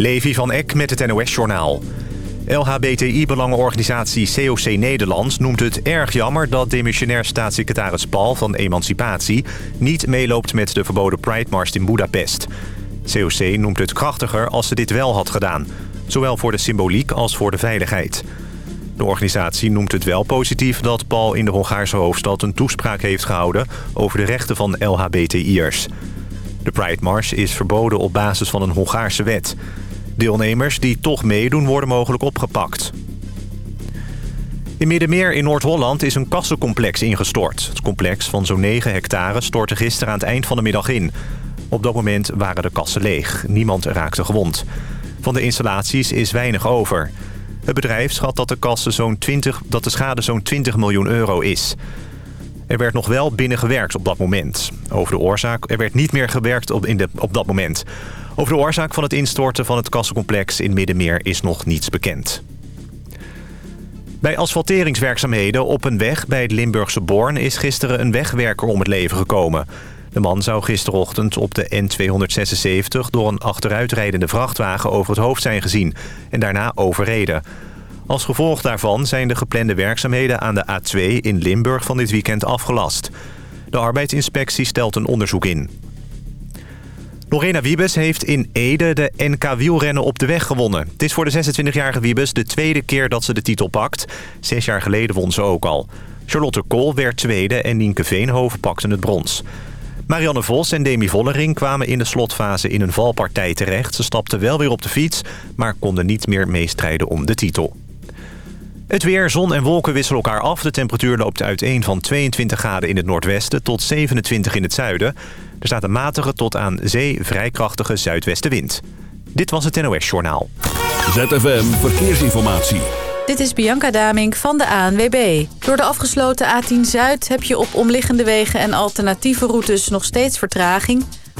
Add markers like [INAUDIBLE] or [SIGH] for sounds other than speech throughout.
Levi van Eck met het NOS-journaal. LHBTI-belangenorganisatie COC Nederland noemt het erg jammer... dat demissionair staatssecretaris Paul van Emancipatie... niet meeloopt met de verboden Pride-mars in Budapest. COC noemt het krachtiger als ze dit wel had gedaan. Zowel voor de symboliek als voor de veiligheid. De organisatie noemt het wel positief dat Paul in de Hongaarse hoofdstad... een toespraak heeft gehouden over de rechten van LHBTI'ers. De Pride Mars is verboden op basis van een Hongaarse wet... Deelnemers die toch meedoen worden mogelijk opgepakt. In Middenmeer in Noord-Holland is een kassencomplex ingestort. Het complex van zo'n 9 hectare stortte gisteren aan het eind van de middag in. Op dat moment waren de kassen leeg. Niemand raakte gewond. Van de installaties is weinig over. Het bedrijf schat dat de, kassen zo'n 20, dat de schade zo'n 20 miljoen euro is. Er werd nog wel binnengewerkt op dat moment. Over de oorzaak, er werd niet meer gewerkt op, in de, op dat moment. Over de oorzaak van het instorten van het kassencomplex in Middenmeer is nog niets bekend. Bij asfalteringswerkzaamheden op een weg bij het Limburgse Born... is gisteren een wegwerker om het leven gekomen. De man zou gisterochtend op de N276 door een achteruitrijdende vrachtwagen over het hoofd zijn gezien... en daarna overreden. Als gevolg daarvan zijn de geplande werkzaamheden aan de A2 in Limburg van dit weekend afgelast. De arbeidsinspectie stelt een onderzoek in. Lorena Wiebes heeft in Ede de NK wielrennen op de weg gewonnen. Het is voor de 26-jarige Wiebes de tweede keer dat ze de titel pakt. Zes jaar geleden won ze ook al. Charlotte Kool werd tweede en Nienke Veenhoven pakten het brons. Marianne Vos en Demi Vollering kwamen in de slotfase in een valpartij terecht. Ze stapten wel weer op de fiets, maar konden niet meer meestrijden om de titel. Het weer, zon en wolken wisselen elkaar af. De temperatuur loopt uiteen van 22 graden in het noordwesten tot 27 in het zuiden. Er staat een matige tot aan zee vrij krachtige zuidwestenwind. Dit was het NOS Journaal. ZFM Verkeersinformatie. Dit is Bianca Damink van de ANWB. Door de afgesloten A10 Zuid heb je op omliggende wegen en alternatieve routes nog steeds vertraging.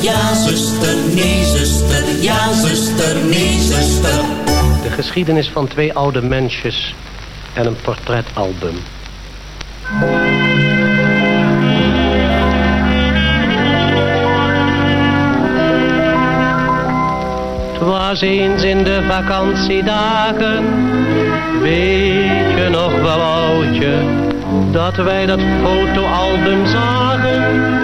Ja, zuster, nee, zuster. Ja, zuster, nee, zuster. De geschiedenis van twee oude mensjes en een portretalbum. Het was eens in de vakantiedagen, weet je nog wel oudje, dat wij dat fotoalbum zagen.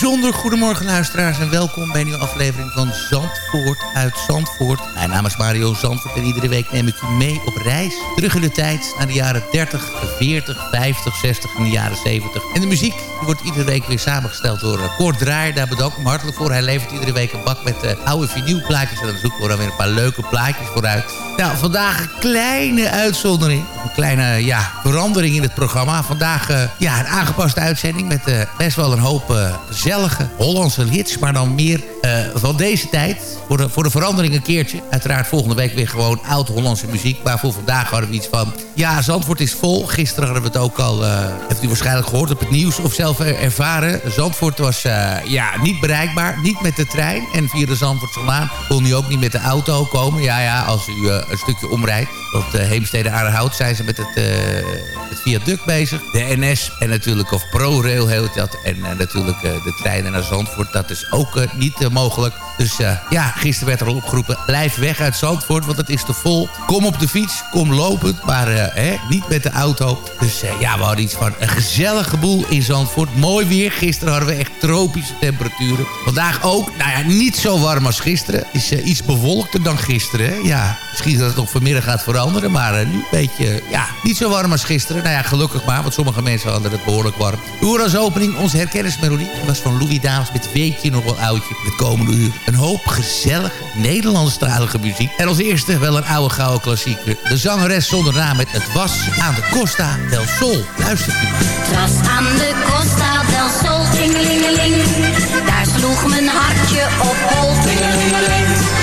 Bijzonder goedemorgen luisteraars en welkom bij een nieuwe aflevering van Zandvoort uit Zandvoort. Mijn naam is Mario Zandvoort en iedere week neem ik u mee op reis. Terug in de tijd naar de jaren 30, 40, 50, 60 en de jaren 70. En de muziek wordt iedere week weer samengesteld door uh, Kort Draaier. Daar bedank ik hem hartelijk voor. Hij levert iedere week een bak met uh, oude vinylplaatjes. En dan zoeken we dan weer een paar leuke plaatjes vooruit. Nou, vandaag een kleine uitzondering. Kleine ja, verandering in het programma. Vandaag uh, ja, een aangepaste uitzending met best wel een hoop gezellige Hollandse hits. Maar dan meer van deze tijd. Voor de, voor de verandering een keertje. Uiteraard volgende week weer gewoon oud-Hollandse muziek. Maar voor vandaag hadden we iets van... Ja, Zandvoort is vol. Gisteren hadden we het ook al... heeft u waarschijnlijk gehoord op het nieuws of zelf ervaren. Zandvoort was ja, niet bereikbaar. Niet met de trein. En via de Zandvoortselaan kon u ook niet met de auto komen. Ja, ja, als u een stukje omrijdt. Op de Heemstede Aardehout zijn ze met het, uh, het viaduct bezig. De NS en natuurlijk of ProRail heet dat. En uh, natuurlijk uh, de treinen naar Zandvoort. Dat is ook niet mogelijk. Dus ja, gisteren werd er al opgeroepen. Blijf weg uit Zandvoort, want het is te vol. Kom op de fiets, kom lopend. Maar hè, niet met de auto. Dus ja, we hadden iets van een gezellige boel in Zandvoort. Mooi weer. Gisteren hadden we echt tropische temperaturen. Vandaag ook. Nou ja, niet zo warm als gisteren. Is iets bewolkter dan gisteren. Hè? Ja, misschien dat het nog vanmiddag gaat veranderen. Maar nu een beetje, ja, niet zo warm als gisteren. Nou ja, gelukkig maar, want sommige mensen hadden het behoorlijk warm. U hoort als opening onze herkennismelodie. Was van Louis Dames met Weet je nog wel oudje. Het komende uur een hoop gezellige Nederlandstalige muziek. En als eerste wel een oude gouden klassieker. De zangeres zonder naam met Het was aan de Costa del Sol. Luistert u. Het was aan de Costa del Sol. Daar sloeg mijn hartje op hol.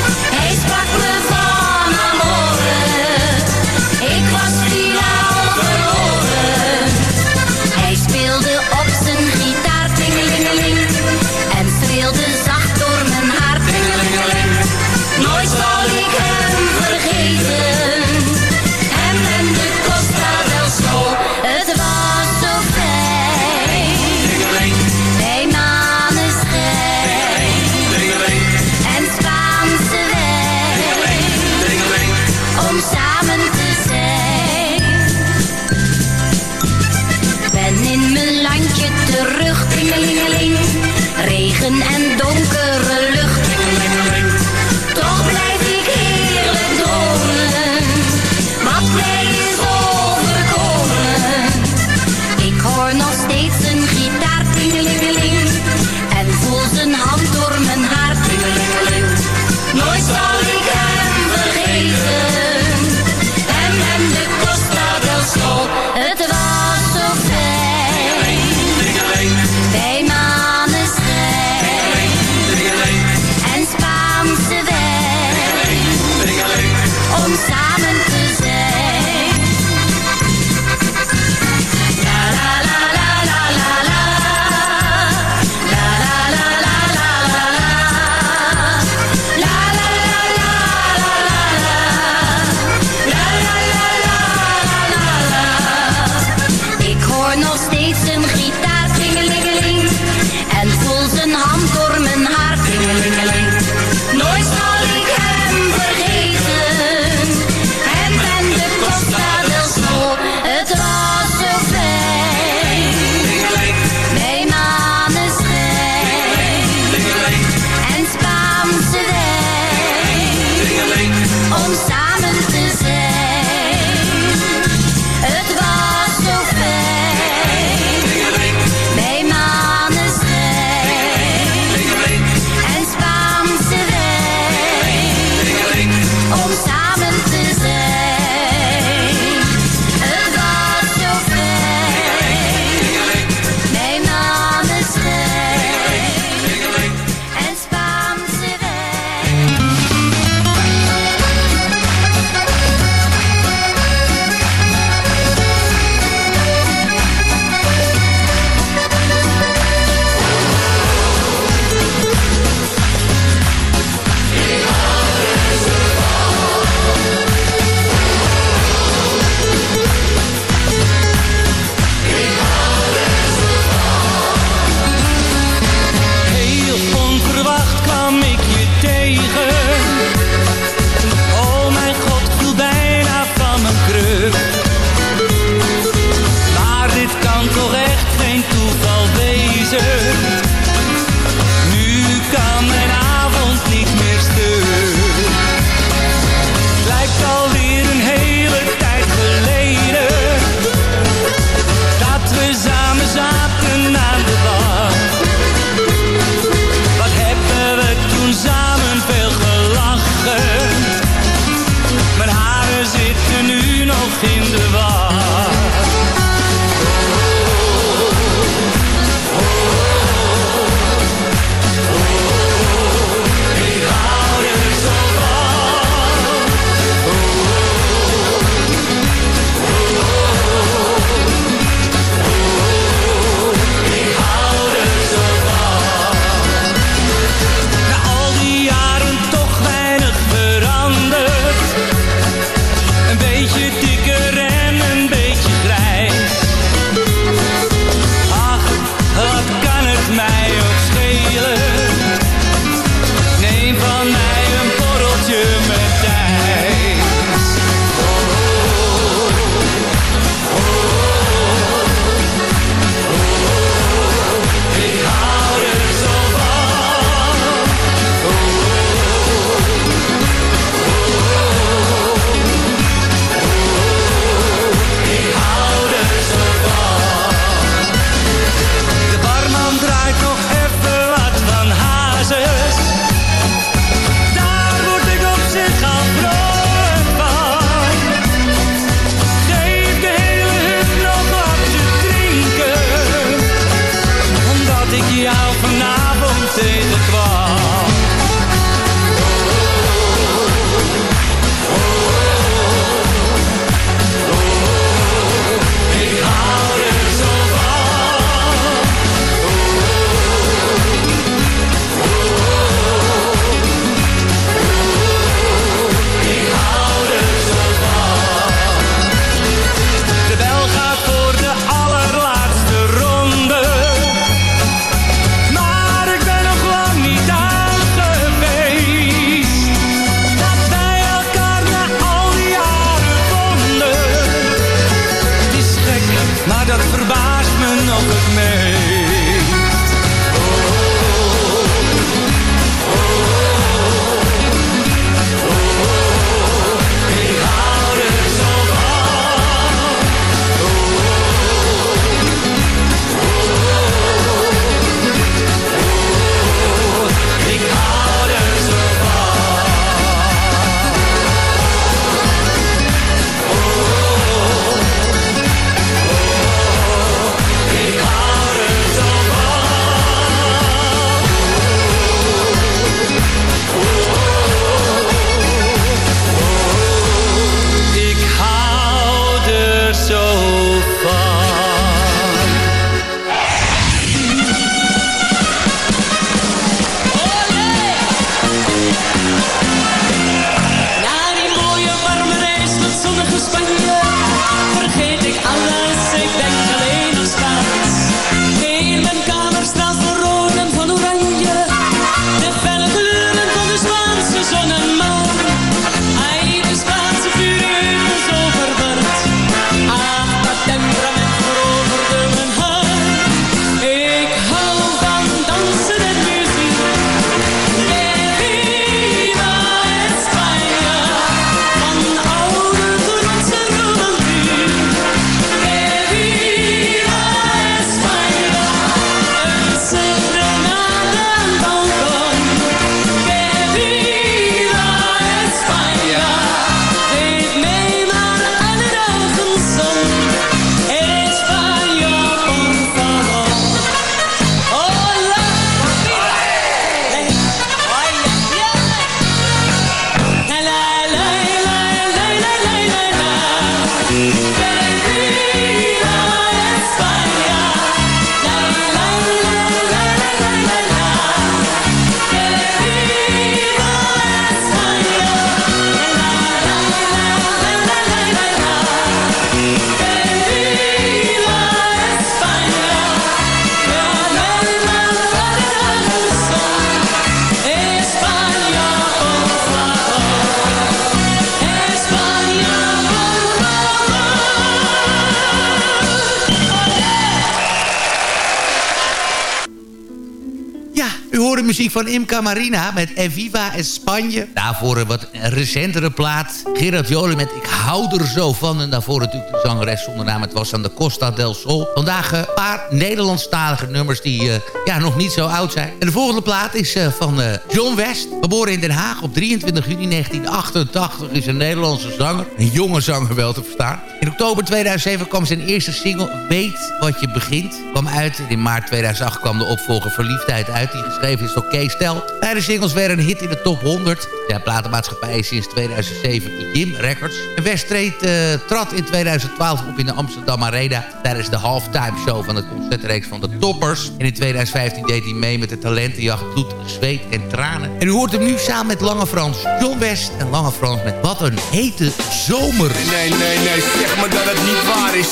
Van Imca Marina met Eviva en Spanje. Daarvoor een wat recentere plaat. Gerard Jolie met Ik hou er zo van. En daarvoor natuurlijk de zangeres zonder naam. Het was aan de Costa del Sol. Vandaag een paar Nederlandstalige nummers die uh, ja, nog niet zo oud zijn. En de volgende plaat is uh, van uh, John West. Geboren in Den Haag op 23 juni 1988. Is een Nederlandse zanger. Een jonge zanger wel te verstaan. In oktober 2007 kwam zijn eerste single Weet wat je begint. Kwam uit. In maart 2008 kwam de opvolger Verliefdheid uit. Die geschreven is door Kees Stel. Beide singles werden een hit in de top 100. De platenmaatschappij is sinds 2007 Jim Records. En West treed, uh, trad in 2012 op in de Amsterdam Arena... tijdens de halftime show van het concertreeks van de Toppers. En in 2015 deed hij mee met de talentenjacht Bloed, Zweet en Tranen. En u hoort hem nu samen met Lange Frans. John West en Lange Frans met Wat een hete zomer. Nee, nee, nee, zeg maar dat het niet waar is.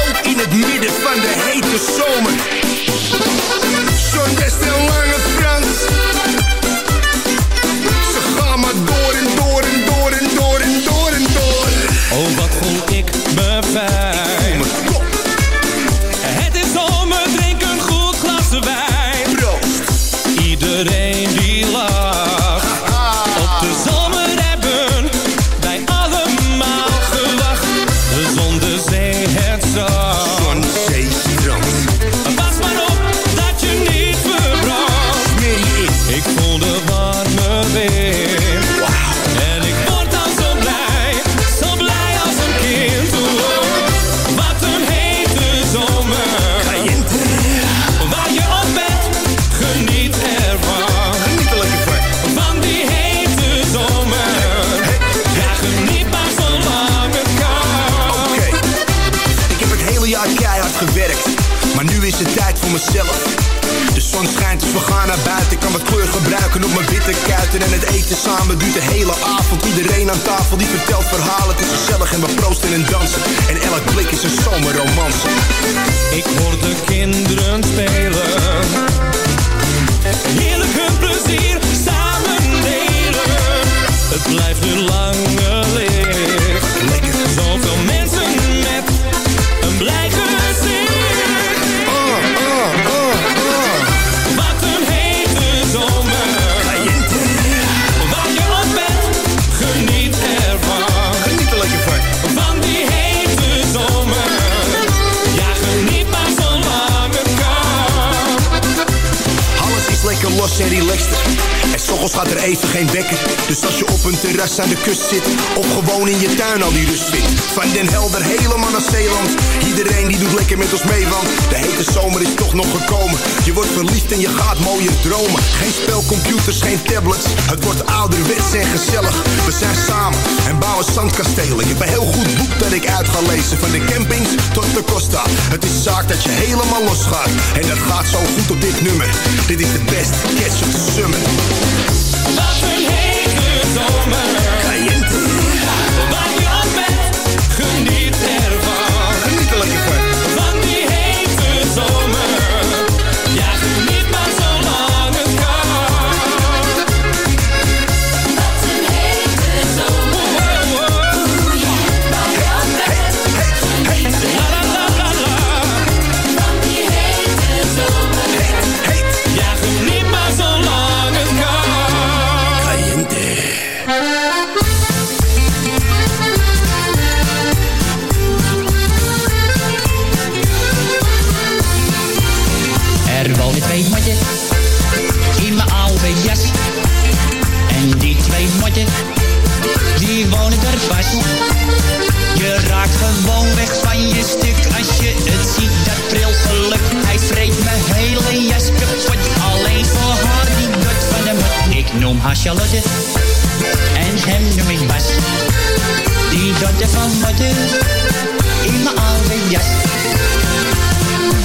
Ook in het midden van de hete zomer. John West en Lange Frans. Oh, wat voel ik me fijn. Naar buiten. Ik kan wat kleur gebruiken op mijn witte kuiten. En het eten samen duurt de hele avond. Iedereen aan tafel die vertelt verhalen. Het is gezellig en we proosten en dansen. En elk blik is een zomerromance. Ik hoor de kinderen spelen. Heerlijk hun plezier samen delen. Het blijft een lange een terras aan de kust zit, of gewoon in je tuin al die rust vindt. Van Den Helder helemaal naar Zeeland. Iedereen die doet lekker met ons mee, want de hete zomer is toch nog gekomen. Je wordt verliefd en je gaat mooie dromen. Geen spelcomputers, geen tablets. Het wordt ouderwets en gezellig. We zijn samen en bouwen zandkastelen. Ik heb een heel goed boek dat ik uit ga lezen. Van de campings tot de Costa. Het is zaak dat je helemaal losgaat. En dat gaat zo goed op dit nummer. Dit is de beste catch of summer. Hete noem haar Charlotte en hem noem ik Bas. Die dotte van motten in mijn oude jas.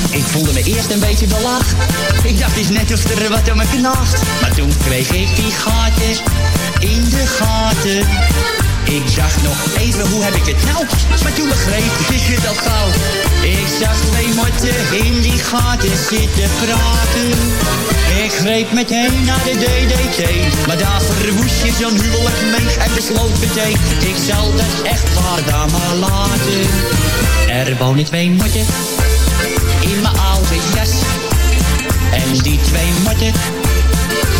Ik voelde me eerst een beetje belachd. Ik dacht eens net of er wat aan me knaagt. Maar toen kreeg ik die gaten in de gaten. Ik zag nog even, hoe heb ik het nou? Maar toen begreep ik het al gauw. Ik zag twee motten in die gaten zitten praten. Ik greep meteen naar de DDT. Maar daar verwoest je zo'n huwelijk mee. En besloot meteen, ik zal dat echt waar daar maar laten. Er wonen twee motten in mijn oude jas. En die twee motten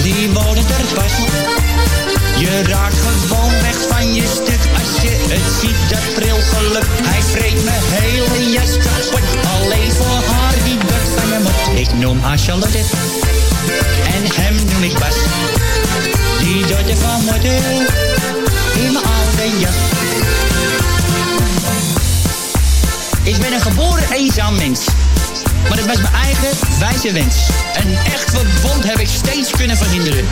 die wonen er pas. Je raakt gewoon weg van je stuk als je het ziet, dat pril geluk. Hij vreet me hele jas kapot, alleen voor haar die dat van me mot. Ik noem haar Charlotte, en hem noem ik Bas. Die doet er van motten, in mijn oude jas. Ik ben een geboren eenzaam mens. Maar het was mijn eigen wijze wens. Een echt verbond heb ik steeds kunnen verhinderen.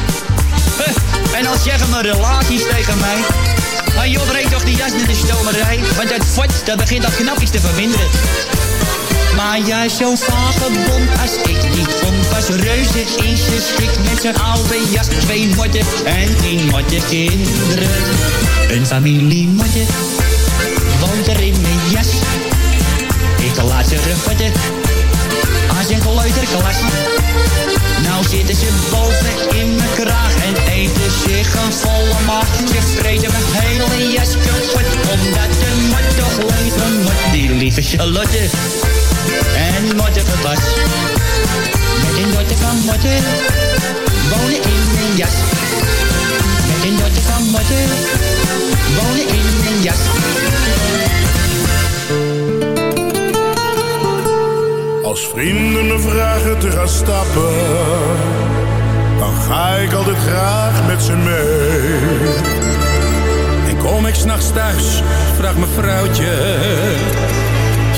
En als zeggen mijn relaties tegen mij... Ah joh, toch die jas in de stomerij. Want het fort, dat begint al knapjes te verminderen. Maar juist zo'n vagebond als ik niet vond... was reuze in zijn met zijn oude jas. Twee motten en tien motten kinderen. Een familie motten woont er in mijn jas. Ik laat ze ruffeten als een kleuterklas. Nou zitten ze boven in mijn kraag en eten zich een volle maag. Ze vreten mijn hele jas kapot, omdat de mot toch leven moet. Die lieve Charlotte en mottige Bas. Met een dotter van motten, wonen in mijn jas. Met een dotter van motten, wonen in mijn jas. Als vrienden me vragen te gaan stappen, dan ga ik altijd graag met ze mee. En kom ik s'nachts thuis, vraagt mijn vrouwtje.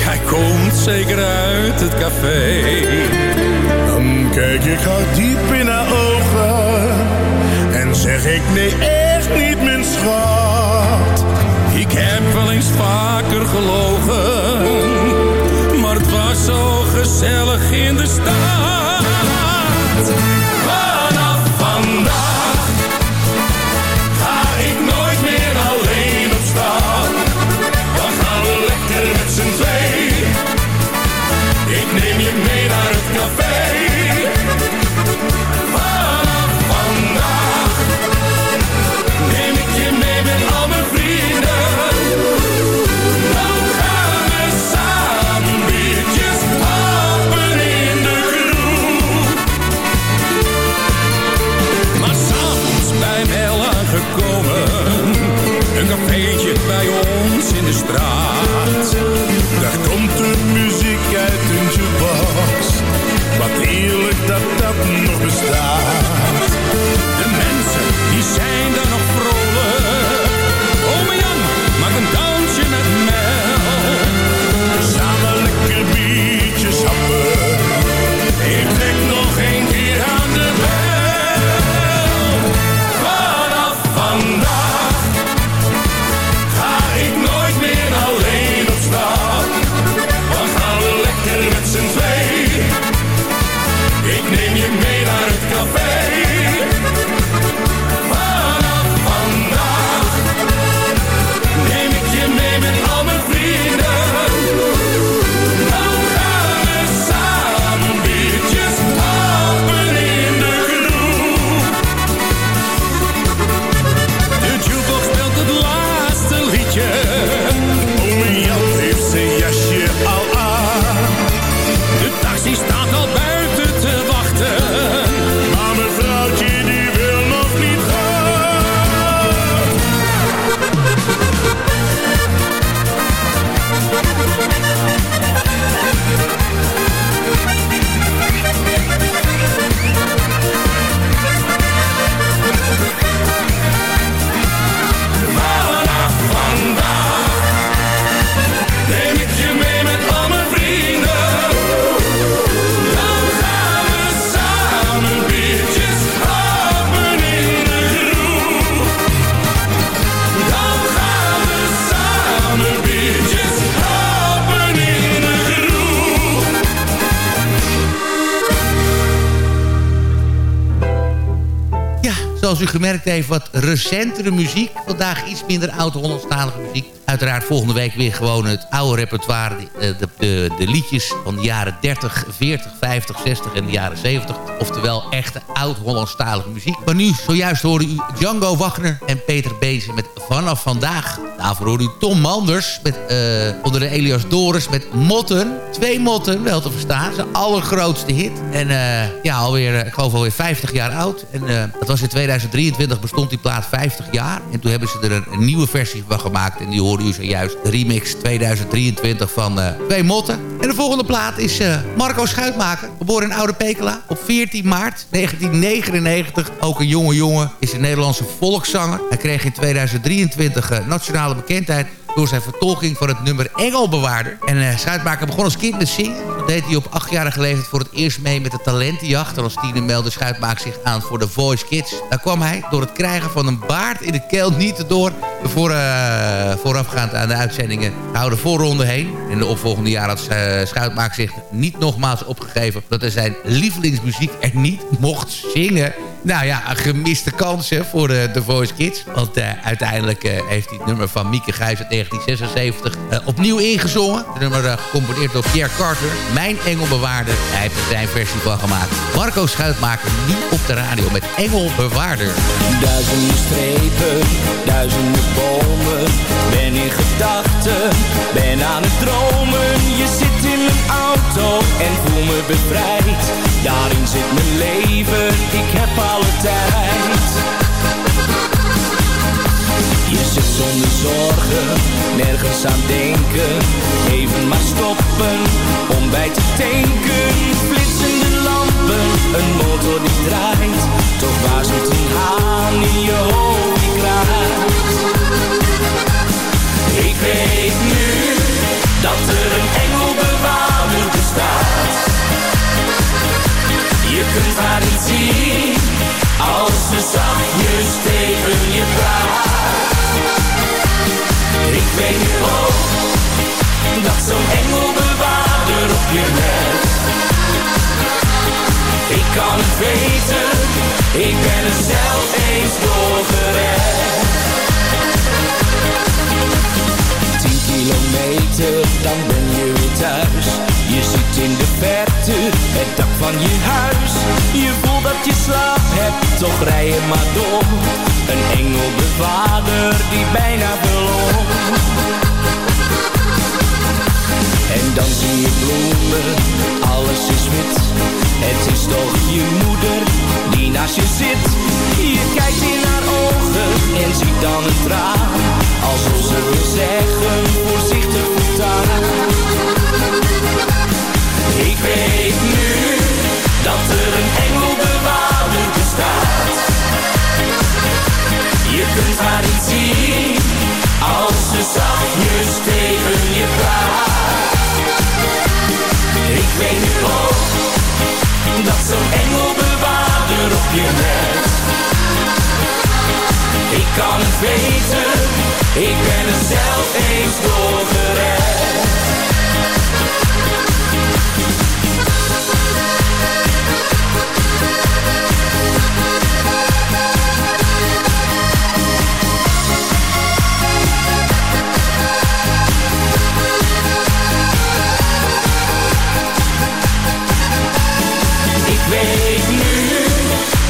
Jij komt zeker uit het café. Dan kijk ik haar diep in haar ogen en zeg ik nee, echt niet, mijn schat. Ik heb wel eens vaker gelogen, zo gezellig in de stad. U gemerkt heeft, wat recentere muziek. Vandaag iets minder oud-Hollandstalige muziek. Uiteraard volgende week weer gewoon het oude repertoire. De, de, de, de liedjes van de jaren 30, 40, 50, 60 en de jaren 70. Oftewel echte oud-Hollandstalige muziek. Maar nu, zojuist hoorde u Django Wagner en Peter Bezen met Vanaf Vandaag. Daarvoor hoorde u Tom Manders met, eh, onder de Elias Doris met Motten. Twee Motten, wel te verstaan. Zijn allergrootste hit. En eh, ja, alweer, eh, ik geloof alweer 50 jaar oud. En dat was in 2023, bestond die plaat 50 jaar. En toen hebben ze er een, nieuwe versie van gemaakt. En die hoorde u zojuist. De remix 2023 van Twee Motten. En de volgende plaat is Marco Schuitmaker. Geboren in Oude Pekela op 14 maart 1999. Ook een jonge jongen. Is een Nederlandse volkszanger. Hij kreeg in 2023 eh, bekendheid door zijn vertolking van het nummer Engelbewaarder. En eh Schuitmaker begon als kind te zingen. Dat deed hij op achtjarige leeftijd voor het eerst mee met de talentenjacht. En als tiener meldde Schuitmaker zich aan voor de Voice Kids. Daar kwam hij door het krijgen van een baard in de keel niet door... Voor, eh, voorafgaand aan de uitzendingen houden voorronde heen. In de opvolgende jaren had eh, Schuitmaker zich niet nogmaals opgegeven... dat hij zijn lievelingsmuziek er niet mocht zingen... Nou ja, een gemiste kans hè, voor de, de Voice Kids. Want eh, uiteindelijk eh, heeft hij het nummer van Mieke Gijs uit 1976 eh, opnieuw ingezongen. Het nummer eh, gecomponeerd door Pierre Carter. Mijn Engelbewaarder. Hij heeft er zijn versie van gemaakt. Marco Schuitmaker nu op de radio met Engelbewaarder. Duizenden strepen, duizenden bomen. Ben in gedachten, ben aan het dromen. Je zit in mijn auto en voel me bevrijd. Daarin zit mijn leven, ik heb alle tijd. Je zit zonder zorgen, nergens aan denken. Even maar stoppen, om bij te tanken. Flitsende lampen, een motor die draait. Toch waar zit een haan in je hoofd die. Ik weet nu, dat er een Je kunt haar niet zien, als ze zachtjes tegen je praat. Ik weet nu ook, dat zo'n engelbewaarder op je let. Ik kan het weten, ik ben er zelf van je huis. Je voelt dat je slaap hebt, toch rij je maar door. Een engelbewaarder die bijna verloor. En dan zie je bloemen, alles is wit. Het is toch je moeder die naast je zit. Je kijkt in haar ogen en ziet dan een traan. Alsof ze wil zeggen, voorzichtig voortaan. Ik weet nu, dat er een engelbewaarder bestaat. Je kunt haar niet zien, als ze zachtjes tegen je praat. Ik weet nu ook, dat zo'n engelbewaarder op je let. Ik kan het weten, ik ben er zelf eens door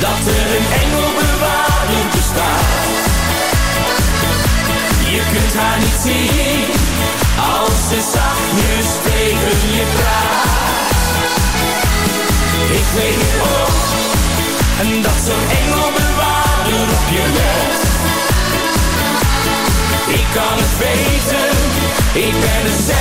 dat er een engelbewaarder bestaat. Je kunt haar niet zien als ze zachtjes tegen je praat. Ik weet nu ook en dat zo'n engelbewaarder op je let. Ik kan het weten, ik ben er zelf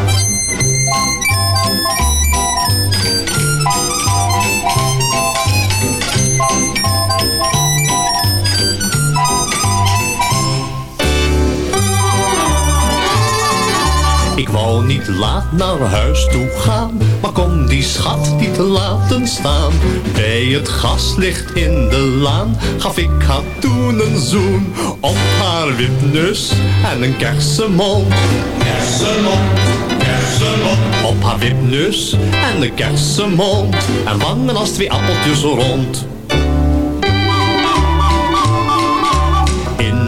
Ik wou niet laat naar huis toe gaan, maar kon die schat niet laten staan. Bij het gaslicht in de laan gaf ik haar toen een zoen op haar wipneus en een kersenmond. Kersenmond. Op haar wipneus en een kersenmond en wangen als twee appeltjes rond.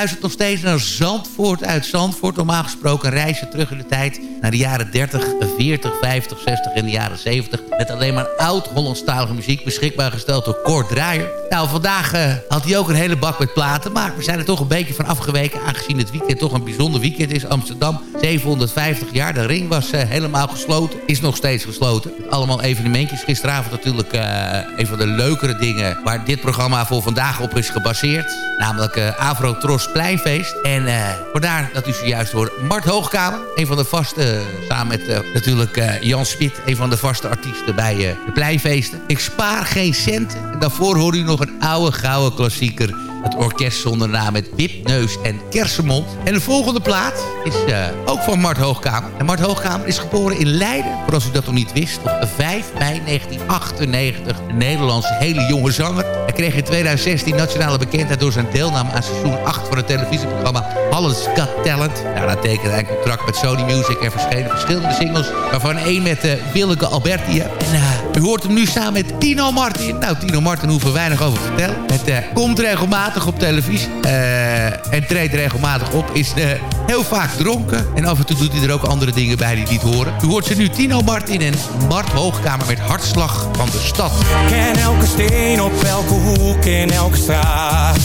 Ja, u luistert nog steeds naar Zandvoort uit Zandvoort. Normaal gesproken reizen terug in de tijd naar de jaren 30, 40, 50, 60 en de jaren 70. Met alleen maar oud-Hollandstalige muziek beschikbaar gesteld door Kort Draaier. Nou, vandaag eh, had hij ook een hele bak met platen. Maar we zijn er toch een beetje van afgeweken. Aangezien het weekend toch een bijzonder weekend is. Amsterdam, 750 jaar. De ring was eh, helemaal gesloten. Is nog steeds gesloten. Allemaal evenementjes. Gisteravond natuurlijk eh, een van de leukere dingen... waar dit programma voor vandaag op is gebaseerd. Namelijk Afro Tros En eh vandaar dat u zojuist hoort Mart Hoogkamer. Een van de vaste, eh, samen met eh, natuurlijk Jan Smit... een van de vaste artiesten bij de Pleinfeesten. Ik spaar geen cent. En daarvoor hoor u nog een oude gouden klassieker... Het orkest zonder naam met Wipneus en Kersenmond. En de volgende plaat is eh, ook van Mart Hoogkamer. En Mart Hoogkamer is geboren in Leiden. Voor als u dat nog niet wist. Op 5 mei 1998. Een Nederlandse hele jonge zanger. Hij kreeg in 2016 nationale bekendheid door zijn deelname aan seizoen 8 van het televisieprogramma Holland's Got Talent. Daarna tekende hij een contract met Sony Music en verschenen verschillende singles. Waarvan één met uh, Willeke Alberti. En uh, u hoort hem nu samen met Tino Martin. Nou, Tino Martin hoeven we weinig over te vertellen. Het uh, komt regelmatig op televisie. Uh, en treedt regelmatig op. Is uh, heel vaak dronken. En af en toe doet hij er ook andere dingen bij die niet horen. U hoort ze nu Tino Martin en Mart Hoogkamer met Hartslag van de Stad. Ken elke steen op elke hoek in elke straat.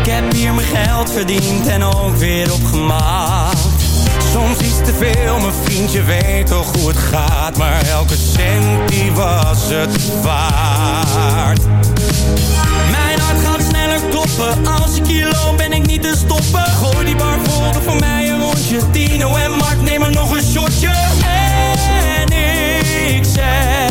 Ik heb hier mijn geld verdiend en ook weer opgemaakt. Soms iets te veel, mijn vriendje weet toch hoe het gaat. Maar elke cent die was het waard. Mijn hart gaat sneller kloppen Als ik hier loop ben ik niet te stoppen Gooi die bar vol, doe voor mij een rondje Tino en Mark nemen nog een shotje En ik zeg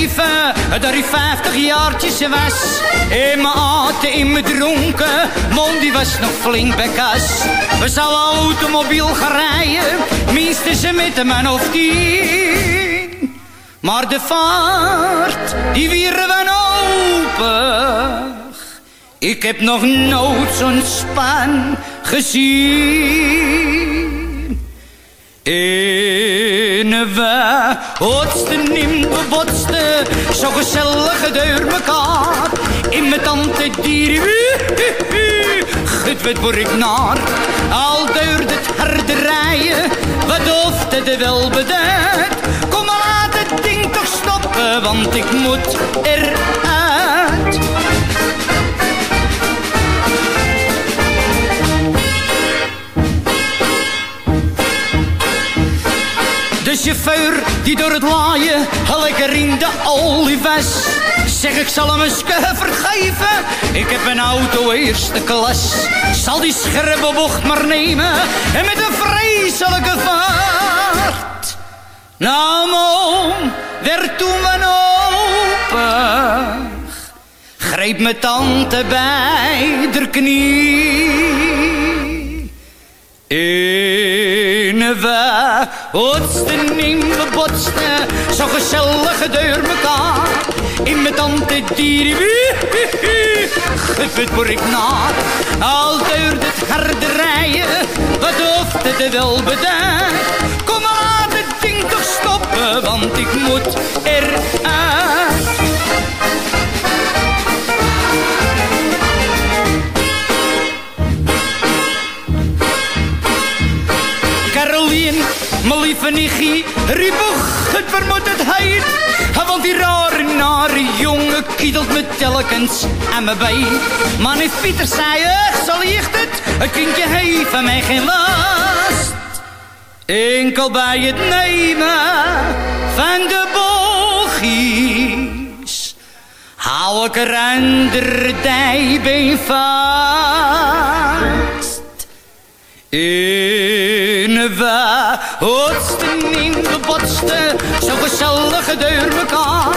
geven dat hij 50 jaartjes was. In mijn aten, in mijn dronken, mond die was nog flink bij kas. We zouden automobiel gaan rijden, minstens met een man of tien. Maar de vaart, die wieren we open. Ik heb nog nooit zo'n span gezien. In we hotsten in we botsten, zo gezellig deur mekaar. In mijn tante dier, gut wat word ik naar. Al deurde het harde rijden, wat hoefde de wel beduid. Kom maar laat het ding toch stoppen, want ik moet eruit. De chauffeur die door het laaien lekker in de olie was. Zeg ik zal hem eens vergeven. Ik heb een auto eerste klas. Zal die scherpe bocht maar nemen. En met een vreselijke vaart. Nou mom, werd toen mijn open. Greep mijn tante bij de knie. We hotsten in we botsten, zo gezellig deur mekaar. In mijn tante dier, gut word ik naar. Al deurde het harde rijden, wat hoeft het wel beduid. Kom maar laat het ding toch stoppen, want ik moet eruit. Caroline, mijn lieve nichtje, riep het waar moet het heen? Want die rare, nare jongen kiedelt me telkens aan mijn been. Maar neef Pieter zei, "Ach, zo ligt het, het kindje heeft van mij geen last. Enkel bij het nemen van de boogjes, hou ik er aan de vast. In de botsten, zo gezellig deur mekaar.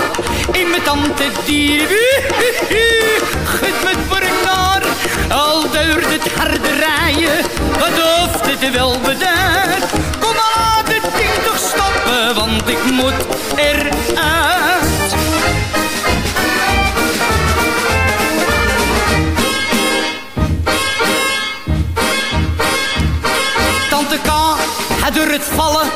In mijn tante dier, gut met naar. Al deurde het harde rijden, wat hoeft het wel beduid. Kom laat het ding toch stoppen, want ik moet eruit. Tante K had door het vallen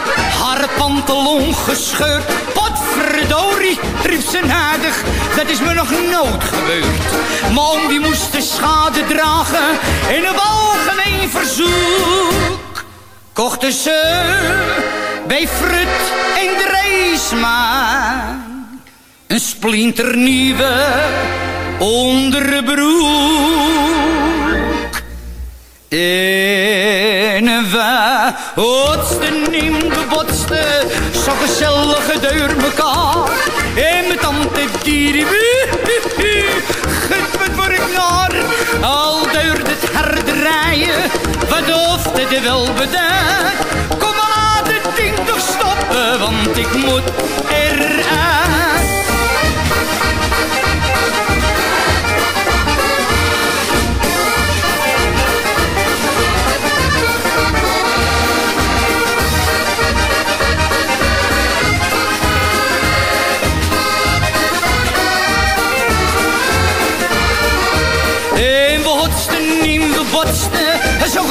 haar pantalon gescheurd. Potverdorie, riep ze nadig, dat is me nog nooit gebeurd. Oom die moest de schade dragen in een algemeen verzoek. Kochten ze bij Frut en Dreesma een splinternieuwe onderbroek. En in de botsten, zo gezellig deur mekaar. En met tante dier, gut wat word ik naar. Al deurde het harde rijden, wat hoeft het wel. Kom laat het ding toch stoppen, want ik moet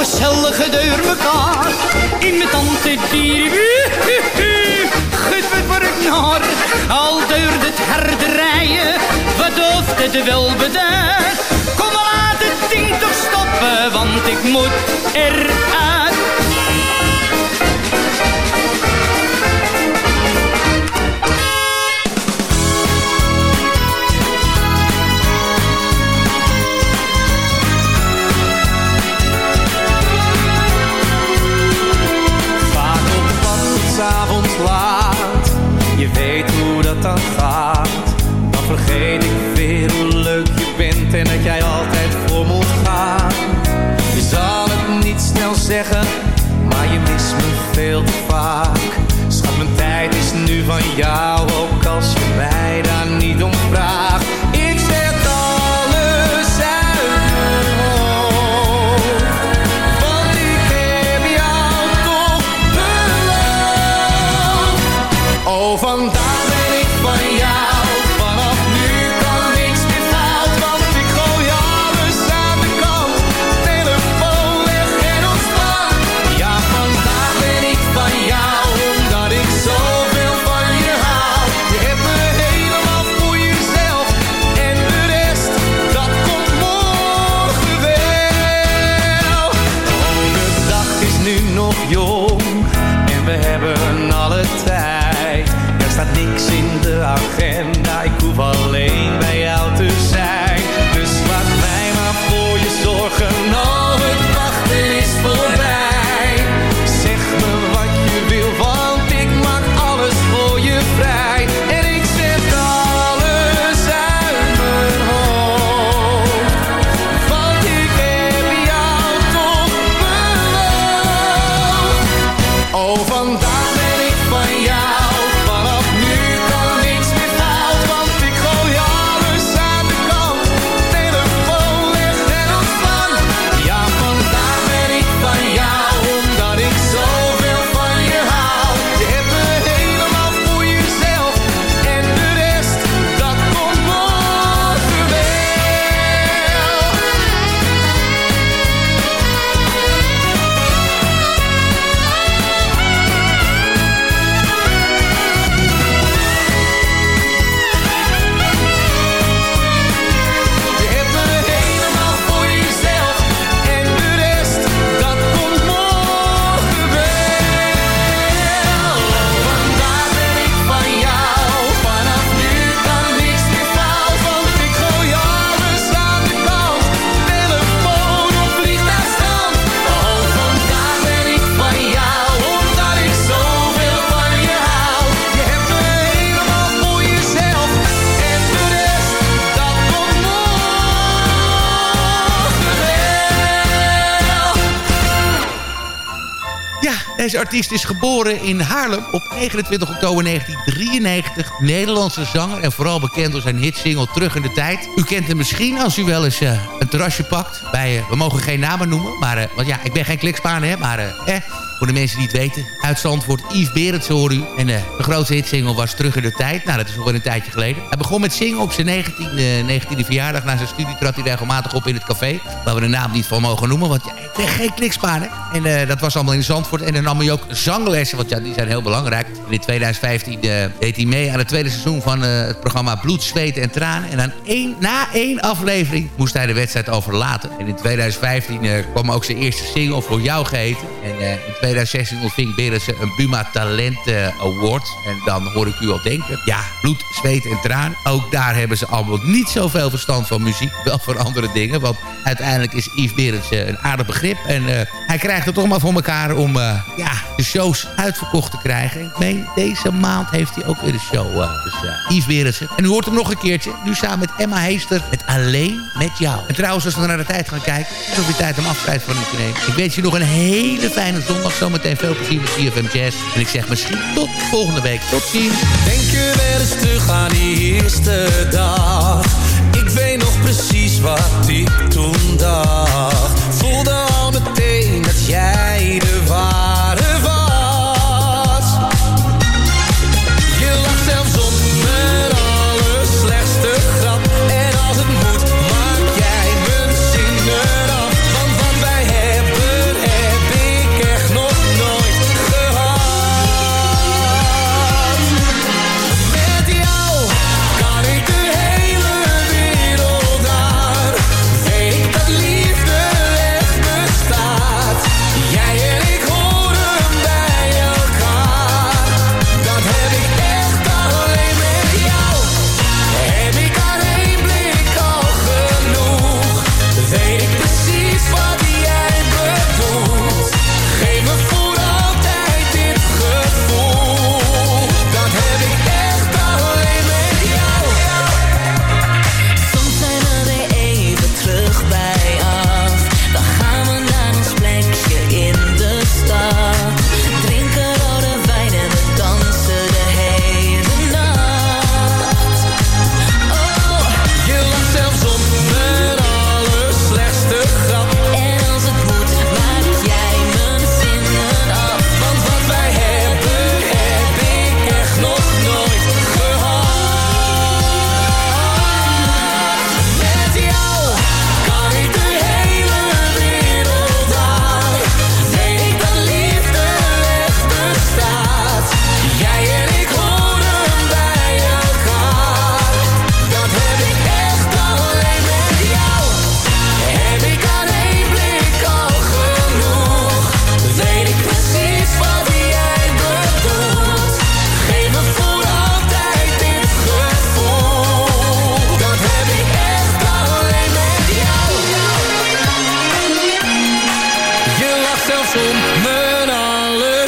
botsten, zo gezellig deur mekaar. In mijn tante dier, gut wat word naar. Al deurde het harde rijden, wat hoeft het wel beduid. Kom maar laat het ding toch stoppen, want ik moet eruit. Yeah. Deze artiest is geboren in Haarlem op 29 oktober 1993. Nederlandse zanger en vooral bekend door zijn hitsingle Terug in de Tijd. U kent hem misschien als u wel eens eh, een terrasje pakt. Bij, eh, we mogen geen namen noemen, maar, eh, want ja, ik ben geen klikspaan, hè. Maar eh, voor de mensen die het weten. Uit Zandvoort, Yves Berendsen hoor u. En eh, de grootste hitsingle was Terug in de Tijd. Nou, dat is alweer een tijdje geleden. Hij begon met zingen op zijn 19e, 19e verjaardag. Na zijn studie trad hij regelmatig op in het café. Waar we de naam niet van mogen noemen. Want ja, ik ben geen klikspaan, hè. En eh, dat was allemaal in Zandvoort. En dan nam hij ook zanglessen, want ja, die zijn heel belangrijk. En in 2015 eh, deed hij mee aan het tweede seizoen van het programma Bloed, Zweet en Tranen. En één, na één aflevering moest hij de wedstrijd overlaten. En in 2015 eh, kwam ook zijn eerste single voor jou geheten. En 2016 ontving Berendsen een Buma Talent eh, Award. En dan hoor ik u al denken, ja, bloed, zweet en traan. Ook daar hebben ze allemaal niet zoveel verstand van muziek. [LAUGHS] Wel voor andere dingen, want uiteindelijk is Yves Berendsen een aardig begrip. En eh, hij krijgt het toch maar voor elkaar om eh, ja, de shows uitverkocht te krijgen. Ik meen, deze maand heeft hij ook weer een show. eh, dus uh, Yves Berendsen. En u hoort hem nog een keertje. Nu samen met Emma Heester. Het Alleen met jou. En trouwens, als we naar de tijd gaan kijken. is het weer tijd om afscheid van u te nemen. Ik wens je nog een hele fijne zondag. Zometeen veel plezier met CFM Jazz. En ik zeg misschien tot volgende week. Tot ziens. Denk je weer eens terug aan die eerste dag Ik weet nog precies wat ik toen dacht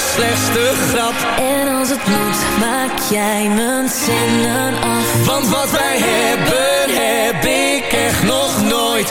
allerslechtste grap. En als het moet, maak jij mijn zinnen af. Want wat wij hebben, heb ik echt nog nooit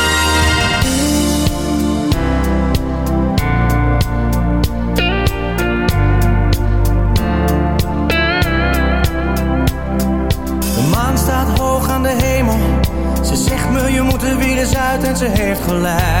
ze heeft gelijk.